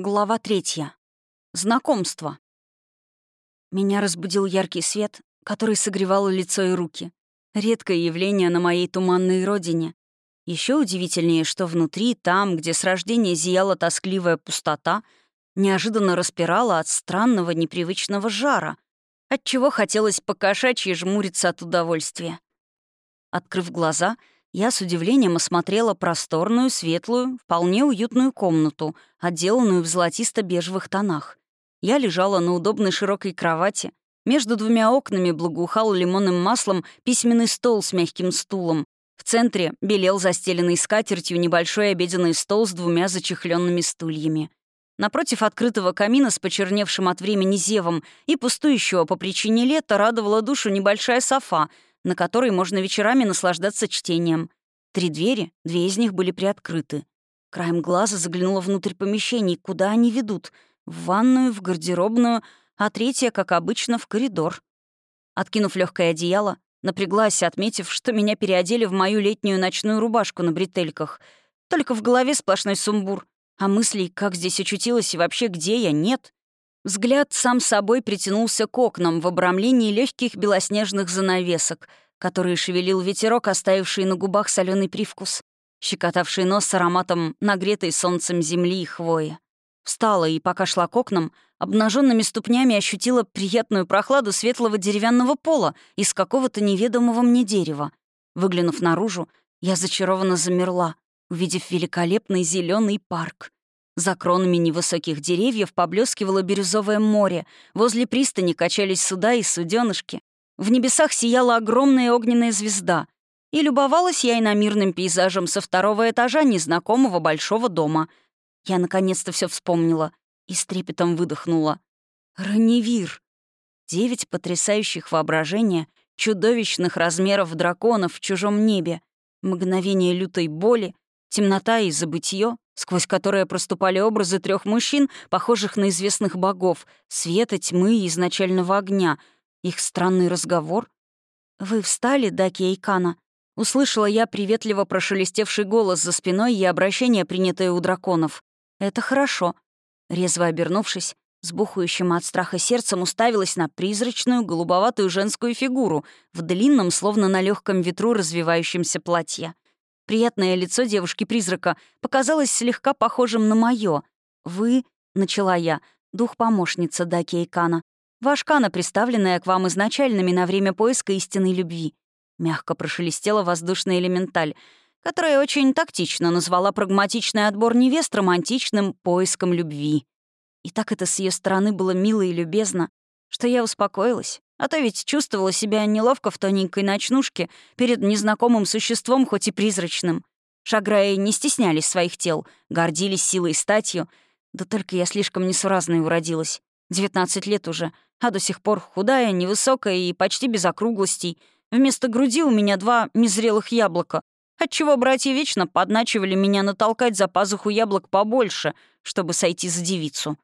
Глава третья. Знакомство. Меня разбудил яркий свет, который согревал лицо и руки. Редкое явление на моей туманной родине. Еще удивительнее, что внутри, там, где с рождения зияла тоскливая пустота, неожиданно распирала от странного непривычного жара, отчего хотелось покошачьи жмуриться от удовольствия. Открыв глаза — я с удивлением осмотрела просторную, светлую, вполне уютную комнату, отделанную в золотисто-бежевых тонах. Я лежала на удобной широкой кровати. Между двумя окнами благоухал лимонным маслом письменный стол с мягким стулом. В центре белел застеленный скатертью небольшой обеденный стол с двумя зачехленными стульями. Напротив открытого камина с почерневшим от времени зевом и пустующего по причине лета радовала душу небольшая софа — на которой можно вечерами наслаждаться чтением. Три двери, две из них были приоткрыты. Краем глаза заглянула внутрь помещений, куда они ведут. В ванную, в гардеробную, а третья, как обычно, в коридор. Откинув легкое одеяло, напряглась, отметив, что меня переодели в мою летнюю ночную рубашку на бретельках. Только в голове сплошной сумбур. А мыслей, как здесь очутилась и вообще где я, нет. Взгляд сам собой притянулся к окнам в обрамлении легких белоснежных занавесок, которые шевелил ветерок, оставивший на губах соленый привкус, щекотавший нос с ароматом нагретой солнцем земли и хвои. Встала и, пока шла к окнам, обнаженными ступнями ощутила приятную прохладу светлого деревянного пола из какого-то неведомого мне дерева. Выглянув наружу, я зачарованно замерла, увидев великолепный зеленый парк. За кронами невысоких деревьев поблескивало бирюзовое море, возле пристани качались суда и суденышки. В небесах сияла огромная огненная звезда. И любовалась я и на мирным пейзажем со второго этажа незнакомого большого дома. Я наконец-то все вспомнила и с трепетом выдохнула. Раневир. Девять потрясающих воображения, чудовищных размеров драконов в чужом небе, мгновение лютой боли, темнота и забытье, сквозь которое проступали образы трех мужчин, похожих на известных богов, света, тьмы и изначального огня, их странный разговор. «Вы встали, Даки Эйкана?» Услышала я приветливо прошелестевший голос за спиной и обращение, принятое у драконов. «Это хорошо». Резво обернувшись, с бухающим от страха сердцем уставилась на призрачную голубоватую женскую фигуру в длинном, словно на легком ветру развивающемся платье. Приятное лицо девушки-призрака показалось слегка похожим на мое. «Вы», — начала я, — «дух-помощница Даки Эйкана. Ваш Кана, представленная к вам изначальными на время поиска истинной любви». Мягко прошелестела воздушная элементаль, которая очень тактично назвала прагматичный отбор невест романтичным поиском любви. И так это с ее стороны было мило и любезно, что я успокоилась. А то ведь чувствовала себя неловко в тоненькой ночнушке перед незнакомым существом, хоть и призрачным. Шаграи не стеснялись своих тел, гордились силой и статью. Да только я слишком несуразной уродилась. 19 лет уже, а до сих пор худая, невысокая и почти без округлостей. Вместо груди у меня два незрелых яблока, отчего братья вечно подначивали меня натолкать за пазуху яблок побольше, чтобы сойти за девицу.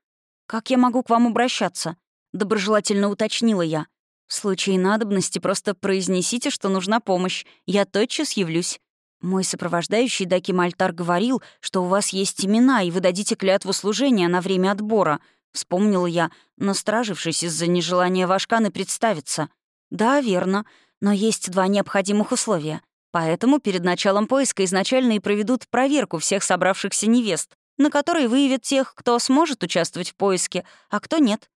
«Как я могу к вам обращаться?» — доброжелательно уточнила я. В случае надобности просто произнесите, что нужна помощь. Я тотчас явлюсь. Мой сопровождающий Даки Мальтар говорил, что у вас есть имена, и вы дадите клятву служения на время отбора. Вспомнила я, настражившись из-за нежелания Вашканы представиться. Да, верно, но есть два необходимых условия. Поэтому перед началом поиска изначально и проведут проверку всех собравшихся невест, на которой выявят тех, кто сможет участвовать в поиске, а кто нет.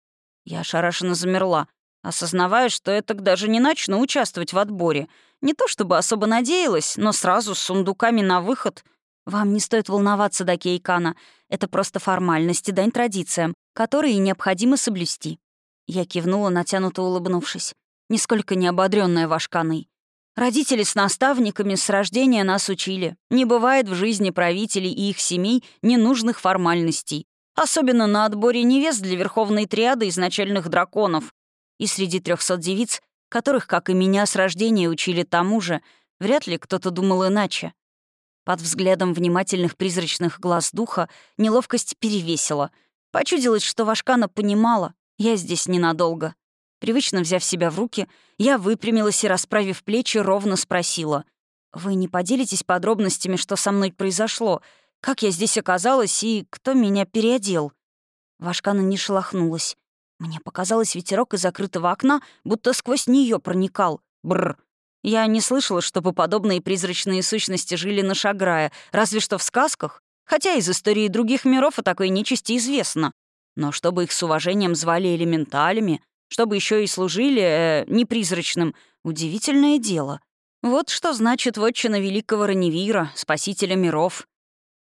Я ошарашенно замерла осознавая, что я так даже не начну участвовать в отборе. Не то чтобы особо надеялась, но сразу с сундуками на выход. Вам не стоит волноваться, Даки Икана. Это просто формальность и дань традициям, которые необходимо соблюсти. Я кивнула, натянуто улыбнувшись, нисколько не ободрённая Вашканой. Родители с наставниками с рождения нас учили. Не бывает в жизни правителей и их семей ненужных формальностей. Особенно на отборе невест для верховной триады изначальных драконов, и среди трехсот девиц, которых, как и меня, с рождения учили тому же, вряд ли кто-то думал иначе. Под взглядом внимательных призрачных глаз духа неловкость перевесила. Почудилось, что Вашкана понимала, я здесь ненадолго. Привычно взяв себя в руки, я выпрямилась и, расправив плечи, ровно спросила. «Вы не поделитесь подробностями, что со мной произошло? Как я здесь оказалась и кто меня переодел?» Вашкана не шелохнулась. Мне показалось, ветерок из закрытого окна будто сквозь нее проникал. Бррр. Я не слышала, чтобы подобные призрачные сущности жили на Шаграе, разве что в сказках. Хотя из истории других миров о такой нечисти известно. Но чтобы их с уважением звали элементалями, чтобы еще и служили э, непризрачным, удивительное дело. Вот что значит вотчина великого Раневира, спасителя миров.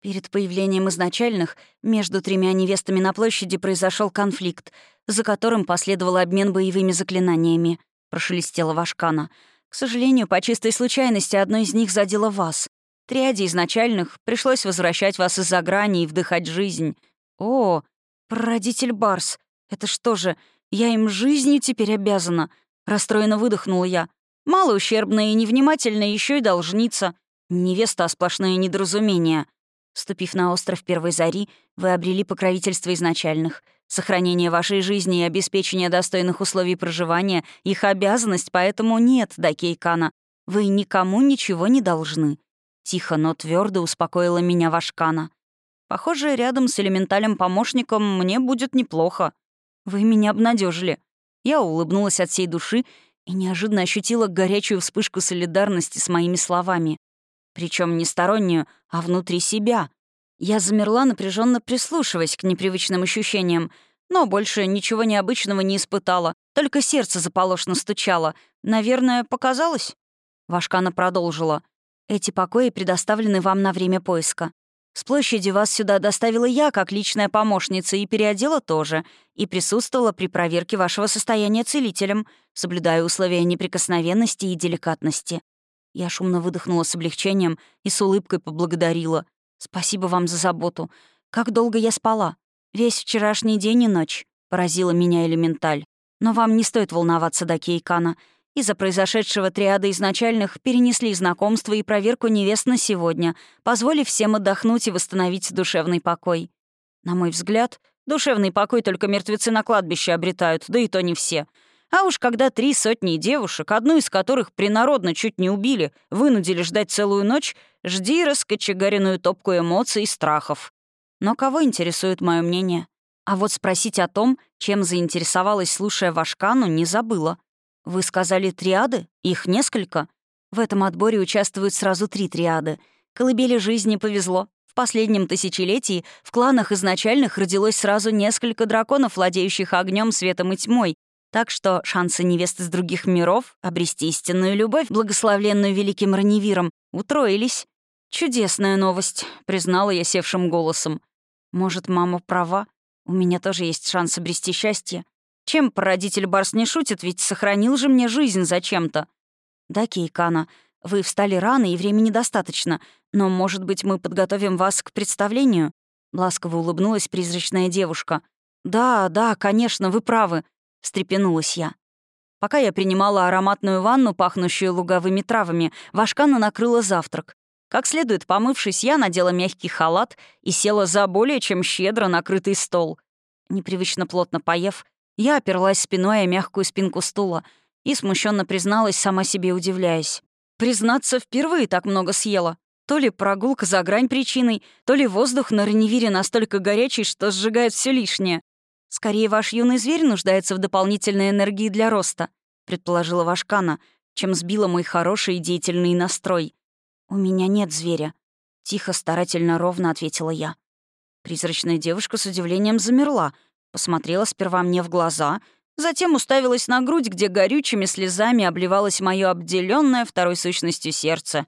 Перед появлением изначальных между тремя невестами на площади произошел конфликт, за которым последовал обмен боевыми заклинаниями, прошелестела Вашкана. К сожалению, по чистой случайности одно из них задело вас. Триаде изначальных пришлось возвращать вас из-за грани и вдыхать жизнь. О, прародитель Барс, это что же, я им жизнью теперь обязана? Расстроенно выдохнула я. Мало ущербная и невнимательная, еще и должница. Невеста, сплошное недоразумение. Ступив на остров Первой Зари, вы обрели покровительство изначальных. Сохранение вашей жизни и обеспечение достойных условий проживания — их обязанность, поэтому нет, Дакейкана. Вы никому ничего не должны. Тихо, но твердо успокоила меня Вашкана. Похоже, рядом с элементалем-помощником мне будет неплохо. Вы меня обнадежили. Я улыбнулась от всей души и неожиданно ощутила горячую вспышку солидарности с моими словами. Причем не стороннюю, а внутри себя. Я замерла, напряженно прислушиваясь к непривычным ощущениям, но больше ничего необычного не испытала, только сердце заполошно стучало. Наверное, показалось? Вашкана продолжила. «Эти покои предоставлены вам на время поиска. С площади вас сюда доставила я, как личная помощница, и переодела тоже, и присутствовала при проверке вашего состояния целителем, соблюдая условия неприкосновенности и деликатности. Я шумно выдохнула с облегчением и с улыбкой поблагодарила. «Спасибо вам за заботу. Как долго я спала? Весь вчерашний день и ночь», — поразила меня элементаль. «Но вам не стоит волноваться, до Кейкана. Из-за произошедшего триада изначальных перенесли знакомство и проверку невест на сегодня, позволив всем отдохнуть и восстановить душевный покой. На мой взгляд, душевный покой только мертвецы на кладбище обретают, да и то не все. А уж когда три сотни девушек, одну из которых принародно чуть не убили, вынудили ждать целую ночь, жди раскочегаренную топку эмоций и страхов. Но кого интересует мое мнение? А вот спросить о том, чем заинтересовалась, слушая Вашкану, не забыла. «Вы сказали триады? Их несколько?» В этом отборе участвуют сразу три триады. Колыбели жизни повезло. В последнем тысячелетии в кланах изначальных родилось сразу несколько драконов, владеющих огнем, светом и тьмой. Так что шансы невест из других миров обрести истинную любовь, благословленную великим Раневиром, утроились. «Чудесная новость», — признала я севшим голосом. «Может, мама права? У меня тоже есть шанс обрести счастье. Чем прародитель Барс не шутит, ведь сохранил же мне жизнь зачем-то. Да, Кейкана, вы встали рано и времени достаточно, но, может быть, мы подготовим вас к представлению?» Ласково улыбнулась призрачная девушка. «Да, да, конечно, вы правы», — встрепенулась я. Пока я принимала ароматную ванну, пахнущую луговыми травами, Вашкана накрыла завтрак. Как следует помывшись, я надела мягкий халат и села за более чем щедро накрытый стол. Непривычно плотно поев, я оперлась спиной о мягкую спинку стула и смущенно призналась, сама себе удивляясь. Признаться, впервые так много съела. То ли прогулка за грань причиной, то ли воздух на Реневире настолько горячий, что сжигает все лишнее. «Скорее, ваш юный зверь нуждается в дополнительной энергии для роста», предположила Вашкана, чем сбила мой хороший и деятельный настрой. «У меня нет зверя», — тихо, старательно, ровно ответила я. Призрачная девушка с удивлением замерла — Посмотрела сперва мне в глаза, затем уставилась на грудь, где горючими слезами обливалось мое обделенное второй сущностью сердце.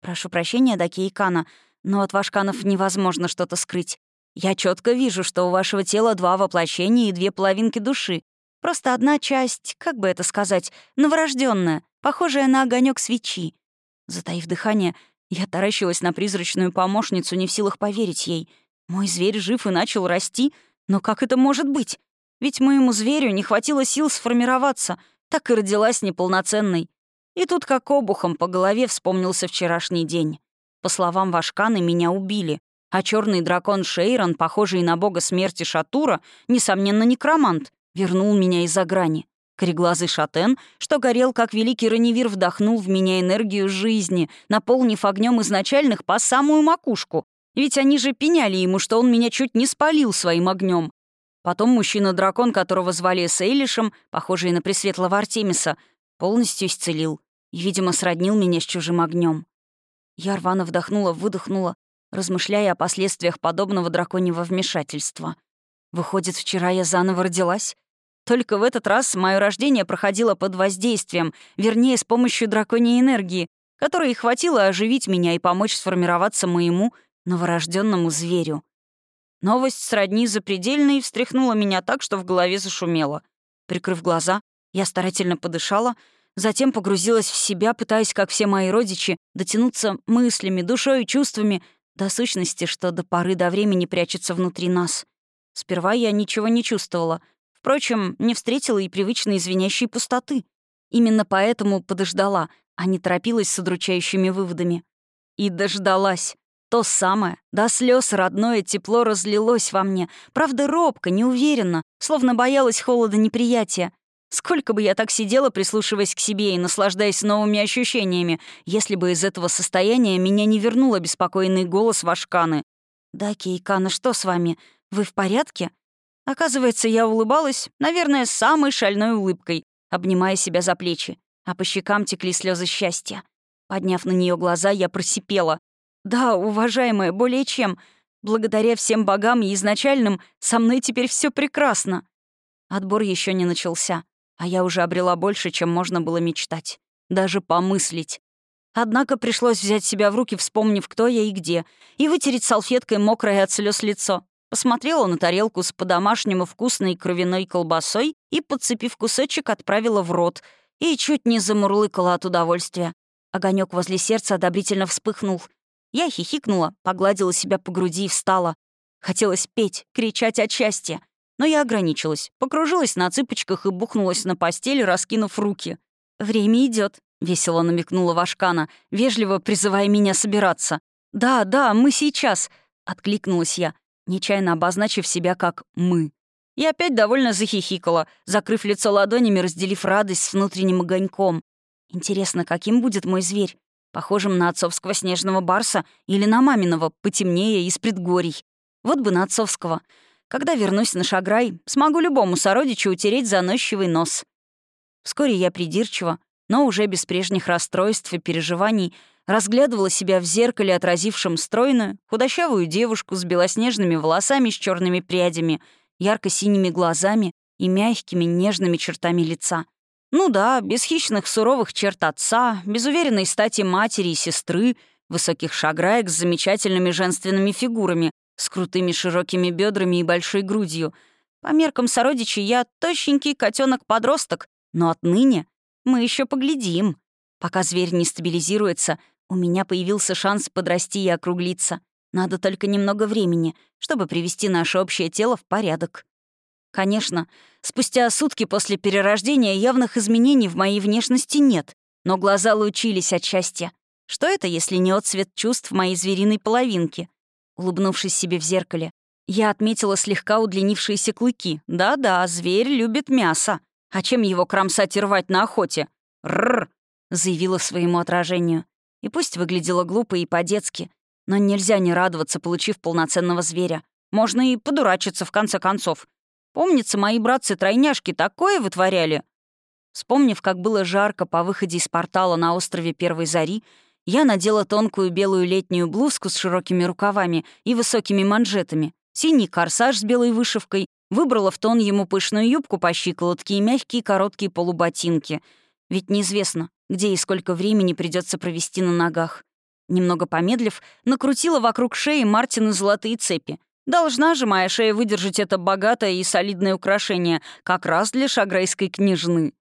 «Прошу прощения, Даки Икана, но от Вашканов невозможно что-то скрыть. Я четко вижу, что у вашего тела два воплощения и две половинки души. Просто одна часть, как бы это сказать, новорожденная, похожая на огонек свечи. Затаив дыхание, я таращилась на призрачную помощницу, не в силах поверить ей. Мой зверь жив и начал расти — но как это может быть? Ведь моему зверю не хватило сил сформироваться, так и родилась неполноценной. И тут как обухом по голове вспомнился вчерашний день. По словам Вашканы, меня убили, а черный дракон Шейрон, похожий на бога смерти Шатура, несомненно, некромант, вернул меня из-за грани. Кореглазый шатен, что горел, как великий Раневир, вдохнул в меня энергию жизни, наполнив огнем изначальных по самую макушку, ведь они же пеняли ему, что он меня чуть не спалил своим огнем. Потом мужчина-дракон, которого звали Сейлишем, похожий на пресветлого Артемиса, полностью исцелил и, видимо, сроднил меня с чужим огнем. Я рвано вдохнула, выдохнула, размышляя о последствиях подобного драконьего вмешательства. Выходит, вчера я заново родилась? Только в этот раз мое рождение проходило под воздействием, вернее, с помощью драконьей энергии, которой хватило оживить меня и помочь сформироваться моему новорожденному зверю. Новость сродни запредельной встряхнула меня так, что в голове зашумело. Прикрыв глаза, я старательно подышала, затем погрузилась в себя, пытаясь, как все мои родичи, дотянуться мыслями, душой и чувствами до сущности, что до поры до времени прячется внутри нас. Сперва я ничего не чувствовала. Впрочем, не встретила и привычной извиняющей пустоты. Именно поэтому подождала, а не торопилась с удручающими выводами. И дождалась. То самое, до слез родное тепло разлилось во мне, правда, робко, неуверенно, словно боялась холода неприятия. Сколько бы я так сидела, прислушиваясь к себе и наслаждаясь новыми ощущениями, если бы из этого состояния меня не вернул обеспокоенный голос Вашканы. «Да, Кейкана, что с вами? Вы в порядке?» Оказывается, я улыбалась, наверное, самой шальной улыбкой, обнимая себя за плечи, а по щекам текли слезы счастья. Подняв на нее глаза, я просипела. Да, уважаемая, более чем. Благодаря всем богам и изначальным со мной теперь все прекрасно. Отбор еще не начался, а я уже обрела больше, чем можно было мечтать. Даже помыслить. Однако пришлось взять себя в руки, вспомнив, кто я и где, и вытереть салфеткой мокрое от слез лицо. Посмотрела на тарелку с по-домашнему вкусной кровяной колбасой и, подцепив кусочек, отправила в рот и чуть не замурлыкала от удовольствия. Огонек возле сердца одобрительно вспыхнул — я хихикнула, погладила себя по груди и встала. Хотелось петь, кричать от счастья. Но я ограничилась, покружилась на цыпочках и бухнулась на постель, раскинув руки. «Время идет, весело намекнула Вашкана, вежливо призывая меня собираться. «Да, да, мы сейчас», — откликнулась я, нечаянно обозначив себя как «мы». И опять довольно захихикала, закрыв лицо ладонями, разделив радость с внутренним огоньком. Интересно, каким будет мой зверь? похожим на отцовского снежного барса или на маминого, потемнее, из предгорий. Вот бы на отцовского. Когда вернусь на Шаграй, смогу любому сородичу утереть заносчивый нос. Вскоре я придирчиво, но уже без прежних расстройств и переживаний, разглядывала себя в зеркале, отразившем стройную, худощавую девушку с белоснежными волосами с черными прядями, ярко-синими глазами и мягкими нежными чертами лица. Ну да, без хищных суровых черт отца, без уверенной стати матери и сестры, высоких шаграек с замечательными женственными фигурами, с крутыми широкими бедрами и большой грудью. По меркам сородичей я тощенький котенок подросток но отныне мы еще поглядим. Пока зверь не стабилизируется, у меня появился шанс подрасти и округлиться. Надо только немного времени, чтобы привести наше общее тело в порядок. Конечно, спустя сутки после перерождения явных изменений в моей внешности нет, но глаза лучились от счастья. Что это, если не отцвет чувств моей звериной половинки? Улыбнувшись себе в зеркале, я отметила слегка удлинившиеся клыки. Да-да, зверь любит мясо. А чем его кромсать и рвать на охоте? «Рррр!» — заявила своему отражению. И пусть выглядело глупо и по-детски, но нельзя не радоваться, получив полноценного зверя. Можно и подурачиться, в конце концов. Помнится, мои братцы-тройняшки такое вытворяли. Вспомнив, как было жарко по выходе из портала на острове Первой Зари, я надела тонкую белую летнюю блузку с широкими рукавами и высокими манжетами, синий корсаж с белой вышивкой, выбрала в тон ему пышную юбку по щиколотке и мягкие короткие полуботинки. Ведь неизвестно, где и сколько времени придется провести на ногах. Немного помедлив, накрутила вокруг шеи Мартины золотые цепи, Должна же моя шея выдержать это богатое и солидное украшение, как раз для шаграйской княжны.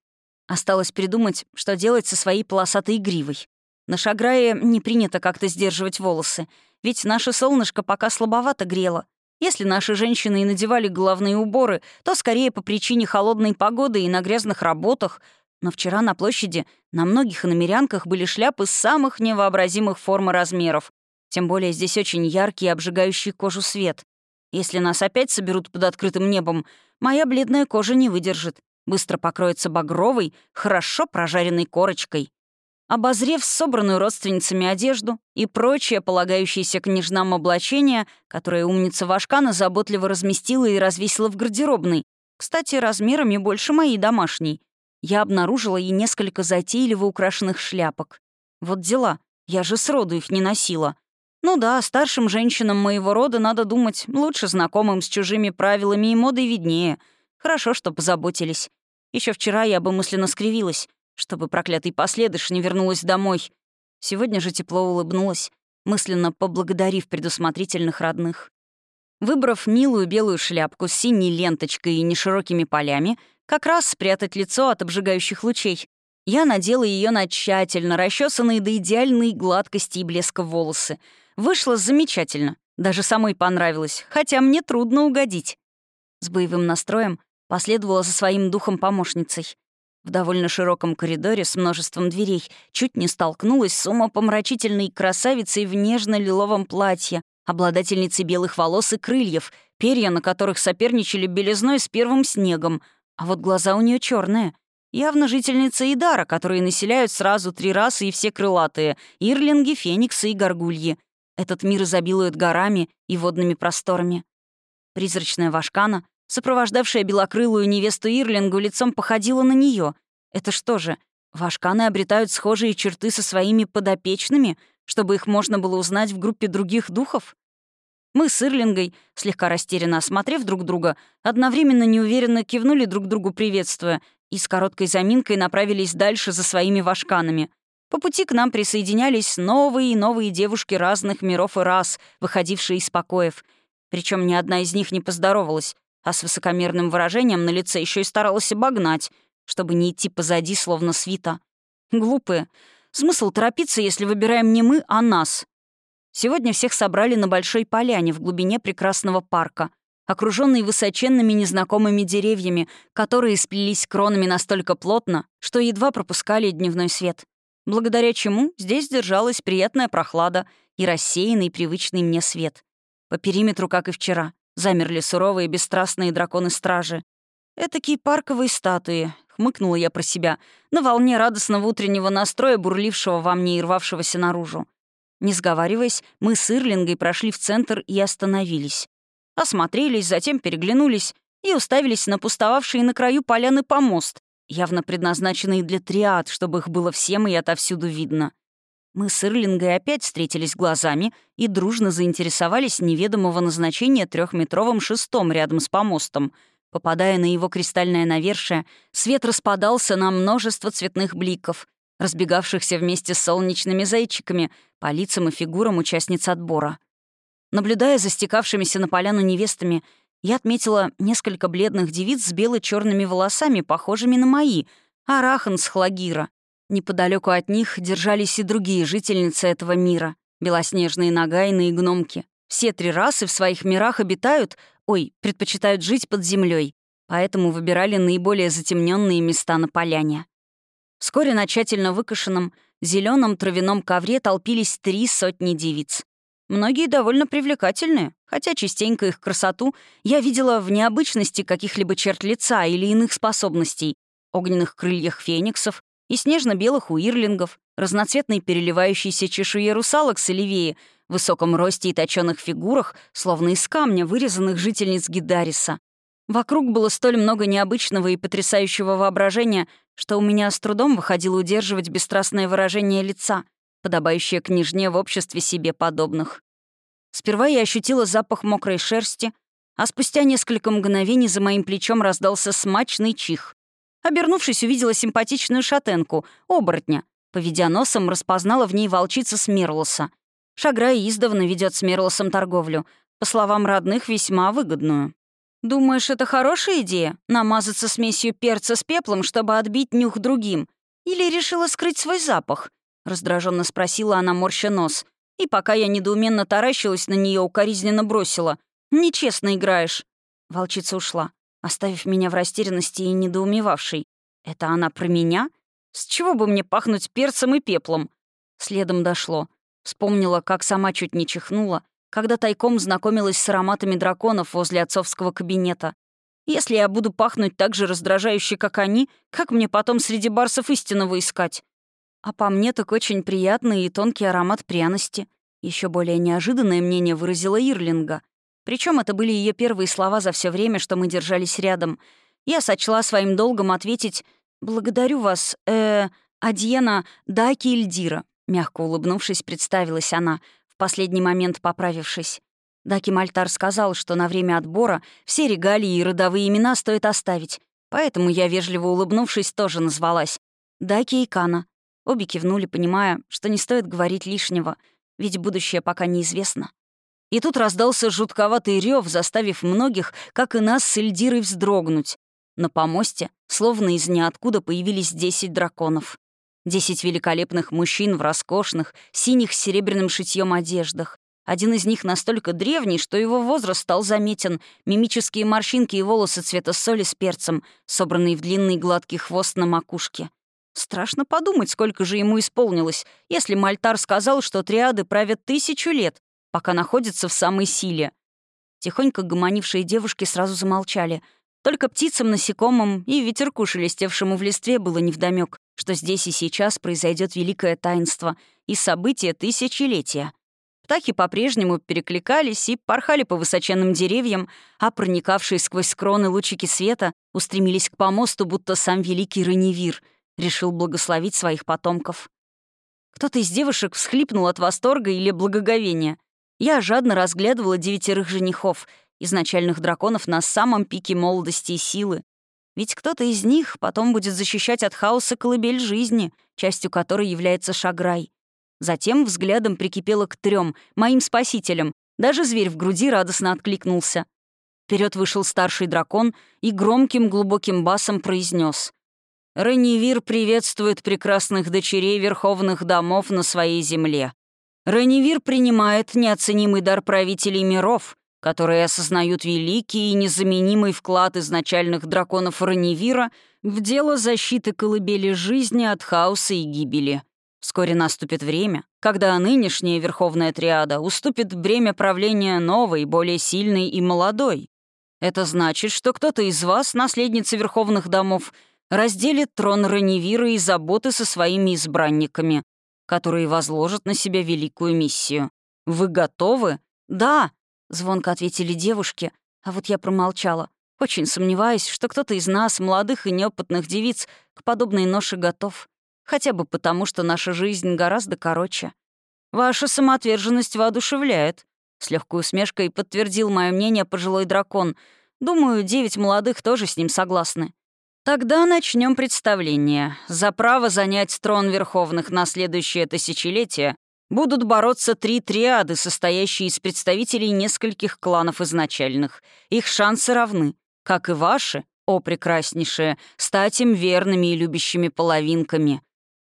Осталось придумать, что делать со своей полосатой гривой. На Шаграе не принято как-то сдерживать волосы, ведь наше солнышко пока слабовато грело. Если наши женщины и надевали головные уборы, то скорее по причине холодной погоды и на грязных работах, но вчера на площади на многих иномерянках были шляпы самых невообразимых форм и размеров. Тем более здесь очень яркий и обжигающий кожу свет. Если нас опять соберут под открытым небом, моя бледная кожа не выдержит. Быстро покроется багровой, хорошо прожаренной корочкой. Обозрев собранную родственницами одежду и прочее полагающееся княжнам облачение, которое умница Вашкана заботливо разместила и развесила в гардеробной, кстати, размерами больше моей домашней, я обнаружила и несколько затейливо украшенных шляпок. Вот дела, я же сроду их не носила. Ну да, старшим женщинам моего рода, надо думать, лучше знакомым с чужими правилами и модой виднее. Хорошо, что позаботились. Еще вчера я бы мысленно скривилась, чтобы проклятый последыш не вернулась домой. Сегодня же тепло улыбнулась, мысленно поблагодарив предусмотрительных родных. Выбрав милую белую шляпку с синей ленточкой и неширокими полями, как раз спрятать лицо от обжигающих лучей, я надела ее на тщательно расчесанные до идеальной гладкости и блеска волосы. Вышло замечательно. Даже самой понравилось, хотя мне трудно угодить. С боевым настроем последовала за своим духом помощницей. В довольно широком коридоре с множеством дверей чуть не столкнулась с умопомрачительной красавицей в нежно-лиловом платье, обладательницей белых волос и крыльев, перья на которых соперничали белизной с первым снегом, а вот глаза у нее черные. Явно жительница Идара, которые населяют сразу три расы и все крылатые — ирлинги, фениксы и горгульи. Этот мир изобилует горами и водными просторами. Призрачная Вашкана Сопровождавшая белокрылую невесту Ирлингу лицом походила на нее. Это что же, вашканы обретают схожие черты со своими подопечными, чтобы их можно было узнать в группе других духов? Мы с Ирлингой, слегка растерянно осмотрев друг друга, одновременно неуверенно кивнули друг другу приветствуя и с короткой заминкой направились дальше за своими вашканами. По пути к нам присоединялись новые и новые девушки разных миров и рас, выходившие из покоев. Причем ни одна из них не поздоровалась, а с высокомерным выражением на лице еще и старалась обогнать, чтобы не идти позади, словно свита. Глупые. Смысл торопиться, если выбираем не мы, а нас. Сегодня всех собрали на большой поляне в глубине прекрасного парка, окруженной высоченными незнакомыми деревьями, которые сплелись кронами настолько плотно, что едва пропускали дневной свет. Благодаря чему здесь держалась приятная прохлада и рассеянный привычный мне свет. По периметру, как и вчера, Замерли суровые бесстрастные драконы-стражи. Этакие парковые статуи, хмыкнула я про себя, на волне радостного утреннего настроя, бурлившего во мне и рвавшегося наружу. Не сговариваясь, мы с Ирлингой прошли в центр и остановились. Осмотрелись, затем переглянулись и уставились на пустовавший на краю поляны помост, явно предназначенный для триад, чтобы их было всем и отовсюду видно. Мы с Ирлингой опять встретились глазами и дружно заинтересовались неведомого назначения трехметровым шестом рядом с помостом. Попадая на его кристальное навершие, свет распадался на множество цветных бликов, разбегавшихся вместе с солнечными зайчиками по лицам и фигурам участниц отбора. Наблюдая за стекавшимися на поляну невестами, я отметила несколько бледных девиц с бело черными волосами, похожими на мои, арахан с хлагира, Неподалеку от них держались и другие жительницы этого мира — белоснежные нагайны и гномки. Все три расы в своих мирах обитают, ой, предпочитают жить под землей, поэтому выбирали наиболее затемненные места на поляне. Вскоре на тщательно выкошенном зеленом травяном ковре толпились три сотни девиц. Многие довольно привлекательные, хотя частенько их красоту я видела в необычности каких-либо черт лица или иных способностей, огненных крыльях фениксов, и снежно-белых уирлингов, разноцветной переливающейся чешуе русалок с оливеи, высоком росте и точёных фигурах, словно из камня, вырезанных жительниц Гидариса. Вокруг было столь много необычного и потрясающего воображения, что у меня с трудом выходило удерживать бесстрастное выражение лица, подобающее княжне в обществе себе подобных. Сперва я ощутила запах мокрой шерсти, а спустя несколько мгновений за моим плечом раздался смачный чих. Обернувшись, увидела симпатичную шатенку, оборотня. Поведя носом, распознала в ней волчица Смерлоса. Шаграй издавна ведет с Мерлосом торговлю. По словам родных, весьма выгодную. «Думаешь, это хорошая идея — намазаться смесью перца с пеплом, чтобы отбить нюх другим? Или решила скрыть свой запах?» — раздраженно спросила она, морща нос. И пока я недоуменно таращилась на нее, укоризненно бросила. «Нечестно играешь». Волчица ушла оставив меня в растерянности и недоумевавшей. «Это она про меня? С чего бы мне пахнуть перцем и пеплом?» Следом дошло. Вспомнила, как сама чуть не чихнула, когда тайком знакомилась с ароматами драконов возле отцовского кабинета. Если я буду пахнуть так же раздражающе, как они, как мне потом среди барсов истинного искать? А по мне так очень приятный и тонкий аромат пряности. Еще более неожиданное мнение выразила Ирлинга. Причем это были ее первые слова за все время, что мы держались рядом. Я сочла своим долгом ответить «Благодарю вас, э, Адьена Даки Ильдира», мягко улыбнувшись, представилась она, в последний момент поправившись. Даки Мальтар сказал, что на время отбора все регалии и родовые имена стоит оставить, поэтому я, вежливо улыбнувшись, тоже назвалась. Даки и Кана. Обе кивнули, понимая, что не стоит говорить лишнего, ведь будущее пока неизвестно. И тут раздался жутковатый рев, заставив многих, как и нас, с Эльдирой вздрогнуть. На помосте, словно из ниоткуда, появились десять драконов. Десять великолепных мужчин в роскошных, синих с серебряным шитьем одеждах. Один из них настолько древний, что его возраст стал заметен. Мимические морщинки и волосы цвета соли с перцем, собранные в длинный гладкий хвост на макушке. Страшно подумать, сколько же ему исполнилось, если Мальтар сказал, что триады правят тысячу лет, пока находятся в самой силе. Тихонько гомонившие девушки сразу замолчали. Только птицам, насекомым и ветерку, шелестевшему в листве, было невдомёк, что здесь и сейчас произойдет великое таинство и событие тысячелетия. Птахи по-прежнему перекликались и порхали по высоченным деревьям, а проникавшие сквозь кроны лучики света устремились к помосту, будто сам великий Раневир решил благословить своих потомков. Кто-то из девушек всхлипнул от восторга или благоговения. Я жадно разглядывала девятерых женихов, изначальных драконов на самом пике молодости и силы. Ведь кто-то из них потом будет защищать от хаоса колыбель жизни, частью которой является Шаграй. Затем взглядом прикипела к трем моим спасителям. Даже зверь в груди радостно откликнулся. Вперед вышел старший дракон и громким глубоким басом произнес: «Ранивир приветствует прекрасных дочерей верховных домов на своей земле. Ранивир принимает неоценимый дар правителей миров, которые осознают великий и незаменимый вклад изначальных драконов Ранивира в дело защиты колыбели жизни от хаоса и гибели. Вскоре наступит время, когда нынешняя Верховная Триада уступит бремя правления новой, более сильной и молодой. Это значит, что кто-то из вас, наследницы Верховных Домов, разделит трон Ранивира и заботы со своими избранниками, которые возложат на себя великую миссию. Вы готовы? Да, звонко ответили девушки, а вот я промолчала, очень сомневаясь, что кто-то из нас, молодых и неопытных девиц, к подобной ноше готов. Хотя бы потому, что наша жизнь гораздо короче. Ваша самоотверженность воодушевляет. С легкой усмешкой подтвердил мое мнение пожилой дракон. Думаю, девять молодых тоже с ним согласны. Тогда начнем представление. За право занять трон Верховных на следующее тысячелетие будут бороться три триады, состоящие из представителей нескольких кланов изначальных. Их шансы равны, как и ваши, о прекраснейшее, стать им верными и любящими половинками.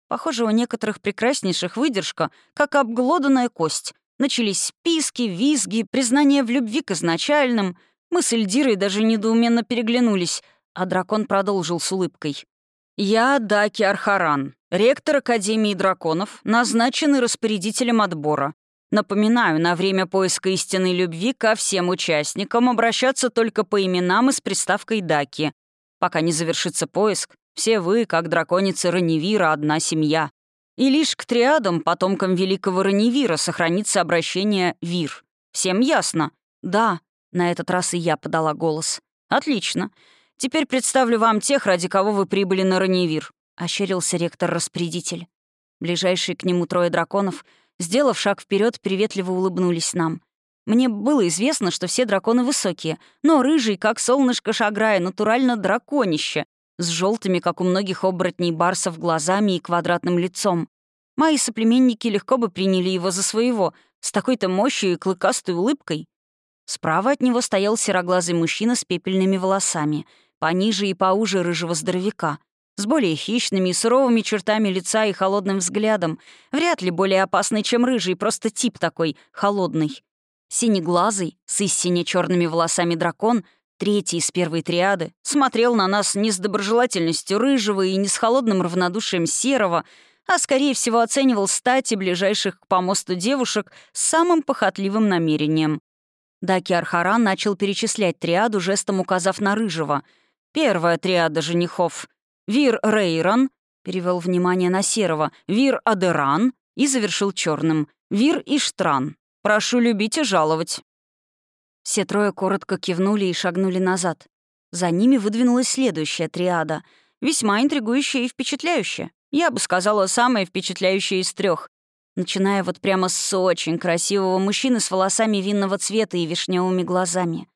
Похоже, у некоторых прекраснейших выдержка, как обглоданная кость. Начались списки, визги, признание в любви к изначальным. Мы с Эльдирой даже недоуменно переглянулись — а дракон продолжил с улыбкой. «Я Даки Архаран, ректор Академии драконов, назначенный распорядителем отбора. Напоминаю, на время поиска истинной любви ко всем участникам обращаться только по именам и с приставкой «Даки». Пока не завершится поиск, все вы, как драконицы Раневира, одна семья. И лишь к триадам, потомкам великого Раневира, сохранится обращение «Вир». Всем ясно? Да, на этот раз и я подала голос. Отлично. Теперь представлю вам тех, ради кого вы прибыли на Раневир», — ощерился ректор-распорядитель. Ближайшие к нему трое драконов, сделав шаг вперед, приветливо улыбнулись нам. Мне было известно, что все драконы высокие, но рыжий, как солнышко шаграя, натурально драконище, с желтыми, как у многих оборотней барсов, глазами и квадратным лицом. Мои соплеменники легко бы приняли его за своего, с такой-то мощью и клыкастой улыбкой. Справа от него стоял сероглазый мужчина с пепельными волосами — пониже и поуже рыжего здоровяка, с более хищными и суровыми чертами лица и холодным взглядом, вряд ли более опасный, чем рыжий, просто тип такой, холодный. Синеглазый, с истине черными волосами дракон, третий из первой триады, смотрел на нас не с доброжелательностью рыжего и не с холодным равнодушием серого, а, скорее всего, оценивал стати ближайших к помосту девушек с самым похотливым намерением. Даки Архаран начал перечислять триаду, жестом указав на рыжего — Первая триада женихов — Вир Рейрон, перевел внимание на серого, Вир Адеран и завершил черным, Вир Иштран. Прошу любить и жаловать. Все трое коротко кивнули и шагнули назад. За ними выдвинулась следующая триада, весьма интригующая и впечатляющая. Я бы сказала, самая впечатляющая из трех. Начиная вот прямо с очень красивого мужчины с волосами винного цвета и вишневыми глазами.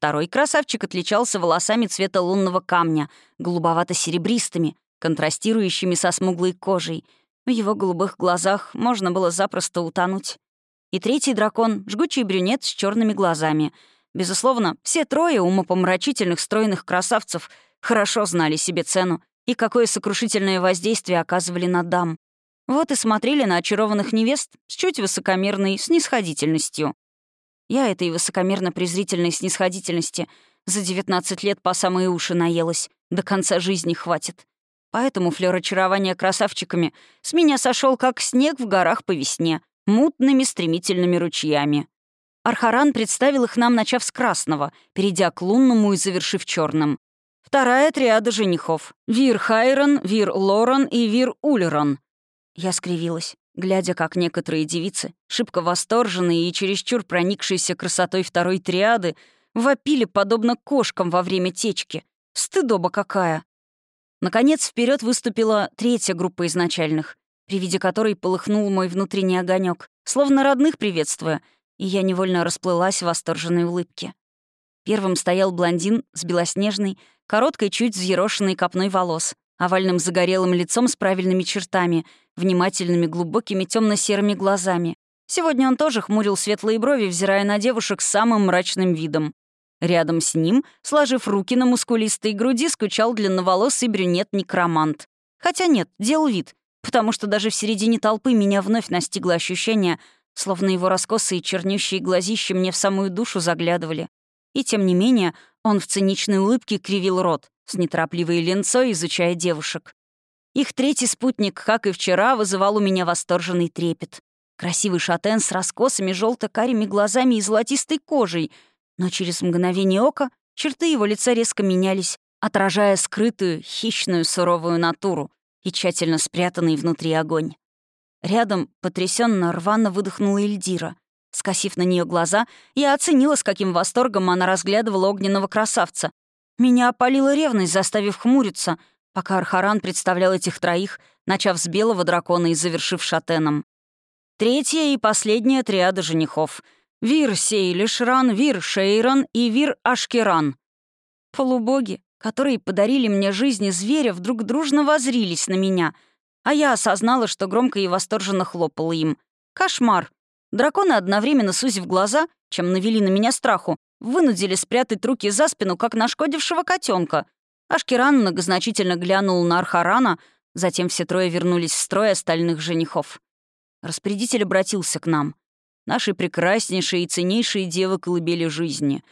Второй красавчик отличался волосами цвета лунного камня, голубовато-серебристыми, контрастирующими со смуглой кожей. В его голубых глазах можно было запросто утонуть. И третий дракон — жгучий брюнет с черными глазами. Безусловно, все трое умопомрачительных стройных красавцев хорошо знали себе цену и какое сокрушительное воздействие оказывали на дам. Вот и смотрели на очарованных невест с чуть высокомерной снисходительностью. Я этой высокомерно-презрительной снисходительности за 19 лет по самые уши наелась, до конца жизни хватит. Поэтому флёр очарования красавчиками с меня сошел как снег в горах по весне, мутными стремительными ручьями. Архаран представил их нам, начав с красного, перейдя к лунному и завершив черным. Вторая триада женихов. Вир Хайрон, Вир Лоран и Вир Улерон. Я скривилась, глядя, как некоторые девицы, шибко восторженные и чересчур проникшиеся красотой второй триады, вопили подобно кошкам во время течки. Стыдоба какая! Наконец, вперед выступила третья группа изначальных, при виде которой полыхнул мой внутренний огонек, словно родных приветствуя, и я невольно расплылась в восторженной улыбке. Первым стоял блондин с белоснежной, короткой, чуть взъерошенной копной волос, овальным загорелым лицом с правильными чертами, внимательными глубокими темно серыми глазами. Сегодня он тоже хмурил светлые брови, взирая на девушек с самым мрачным видом. Рядом с ним, сложив руки на мускулистой груди, скучал длинноволосый брюнет-некромант. Хотя нет, делал вид, потому что даже в середине толпы меня вновь настигло ощущение, словно его раскосые чернющие глазища мне в самую душу заглядывали. И тем не менее он в циничной улыбке кривил рот, с неторопливой ленцой изучая девушек. Их третий спутник, как и вчера, вызывал у меня восторженный трепет. Красивый шатен с раскосами, желто карими глазами и золотистой кожей — но через мгновение ока черты его лица резко менялись, отражая скрытую, хищную, суровую натуру и тщательно спрятанный внутри огонь. Рядом потрясенно рвано выдохнула Эльдира. Скосив на нее глаза, я оценила, с каким восторгом она разглядывала огненного красавца. Меня опалила ревность, заставив хмуриться, пока Архаран представлял этих троих, начав с белого дракона и завершив шатеном. Третья и последняя триада женихов — Вир Сейлишран, Вир Шейран и Вир Ашкеран. Полубоги, которые подарили мне жизнь зверя, вдруг дружно возрились на меня, а я осознала, что громко и восторженно хлопала им. Кошмар. Драконы, одновременно сузив глаза, чем навели на меня страху, вынудили спрятать руки за спину, как нашкодившего котенка. Ашкеран многозначительно глянул на Архарана, затем все трое вернулись в строй остальных женихов. Распорядитель обратился к нам нашей прекраснейшей и ценнейшей девы колыбели жизни.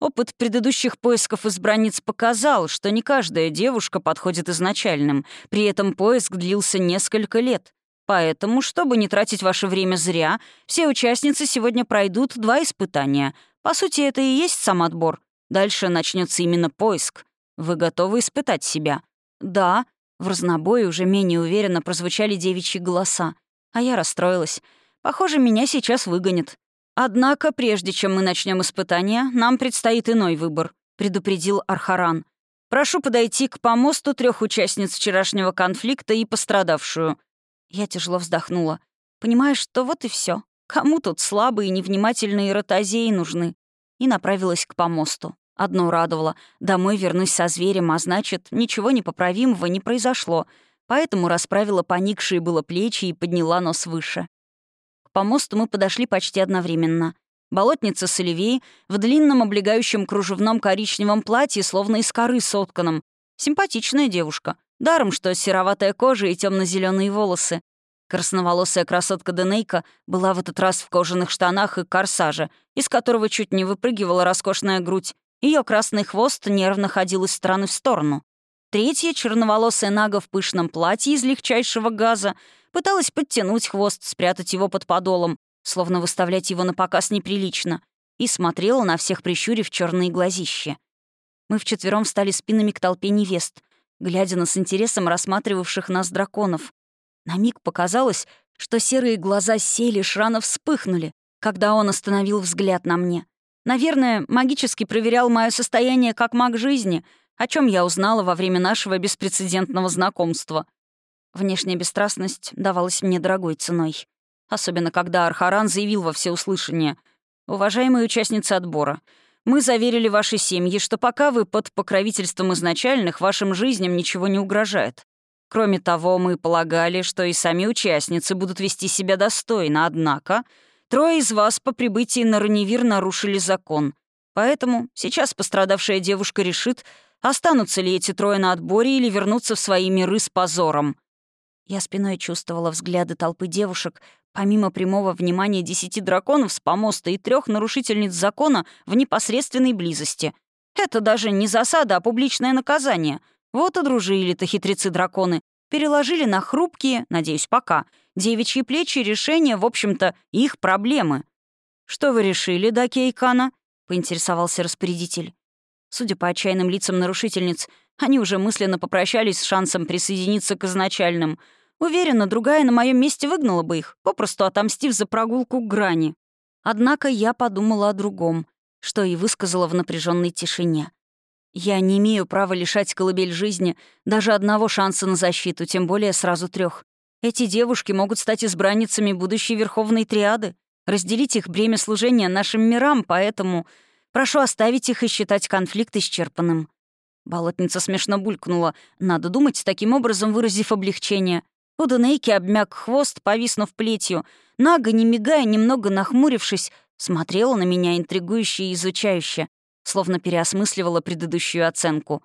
Опыт предыдущих поисков избранниц показал, что не каждая девушка подходит изначальным, при этом поиск длился несколько лет. Поэтому, чтобы не тратить ваше время зря, все участницы сегодня пройдут два испытания. По сути, это и есть сам отбор. Дальше начнется именно поиск. Вы готовы испытать себя? Да. В разнобой уже менее уверенно прозвучали девичьи голоса. А я расстроилась. Похоже, меня сейчас выгонят. Однако, прежде чем мы начнем испытание, нам предстоит иной выбор», — предупредил Архаран. «Прошу подойти к помосту трех участниц вчерашнего конфликта и пострадавшую». Я тяжело вздохнула. Понимаешь, что вот и все. Кому тут слабые невнимательные ротозеи нужны? И направилась к помосту. Одно радовало. Домой вернусь со зверем, а значит, ничего непоправимого не произошло. Поэтому расправила поникшие было плечи и подняла нос выше. По мосту мы подошли почти одновременно. Болотница с Оливей в длинном облегающем кружевном коричневом платье, словно из коры сотканном. Симпатичная девушка. Даром, что сероватая кожа и темно зеленые волосы. Красноволосая красотка Денейка была в этот раз в кожаных штанах и корсаже, из которого чуть не выпрыгивала роскошная грудь. Ее красный хвост нервно ходил из стороны в сторону. Третья, черноволосая Нага в пышном платье из легчайшего газа, Пыталась подтянуть хвост, спрятать его под подолом, словно выставлять его на показ неприлично, и смотрела на всех прищурив черные глазища. Мы вчетвером стали спинами к толпе невест. глядя на с интересом рассматривавших нас драконов. На миг показалось, что серые глаза сели, шрана вспыхнули, когда он остановил взгляд на мне. Наверное, магически проверял мое состояние как маг жизни, о чем я узнала во время нашего беспрецедентного знакомства. Внешняя бесстрастность давалась мне дорогой ценой. Особенно когда Архаран заявил во всеуслышание. «Уважаемые участницы отбора, мы заверили ваши семьи, что пока вы под покровительством изначальных, вашим жизням ничего не угрожает. Кроме того, мы полагали, что и сами участницы будут вести себя достойно, однако трое из вас по прибытии на Раневир нарушили закон. Поэтому сейчас пострадавшая девушка решит, останутся ли эти трое на отборе или вернутся в свои миры с позором. Я спиной чувствовала взгляды толпы девушек, помимо прямого внимания десяти драконов с помоста и трех нарушительниц закона в непосредственной близости. Это даже не засада, а публичное наказание — вот и дружили-то хитрецы-драконы. Переложили на хрупкие, надеюсь, пока, девичьи плечи решения, в общем-то, их проблемы. «Что вы решили, да, Кейкана?» — поинтересовался распорядитель. Судя по отчаянным лицам нарушительниц, они уже мысленно попрощались с шансом присоединиться к изначальным. Уверена, другая на моем месте выгнала бы их, попросту отомстив за прогулку к грани. Однако я подумала о другом, что и высказала в напряженной тишине. Я не имею права лишать колыбель жизни даже одного шанса на защиту, тем более сразу трех. Эти девушки могут стать избранницами будущей Верховной Триады, разделить их бремя служения нашим мирам, поэтому прошу оставить их и считать конфликт исчерпанным». Болотница смешно булькнула. Надо думать, таким образом выразив облегчение. У Данейки обмяк хвост, повиснув плетью. Нага, не мигая, немного нахмурившись, смотрела на меня интригующе и изучающе словно переосмысливала предыдущую оценку.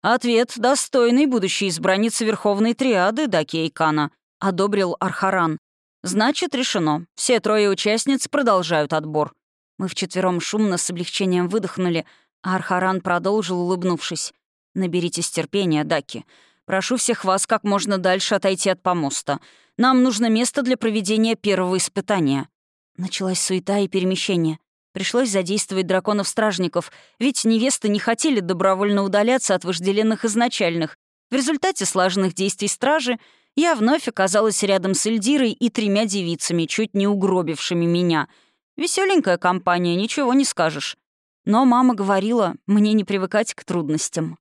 «Ответ достойный будущей избранницы Верховной Триады Даки Кана», — одобрил Архаран. «Значит, решено. Все трое участниц продолжают отбор». Мы вчетвером шумно с облегчением выдохнули, а Архаран продолжил, улыбнувшись. «Наберитесь терпения, Даки. Прошу всех вас как можно дальше отойти от помоста. Нам нужно место для проведения первого испытания». Началась суета и перемещение. Пришлось задействовать драконов-стражников, ведь невесты не хотели добровольно удаляться от вожделенных изначальных. В результате слаженных действий стражи я вновь оказалась рядом с Эльдирой и тремя девицами, чуть не угробившими меня. Веселенькая компания, ничего не скажешь. Но мама говорила, мне не привыкать к трудностям.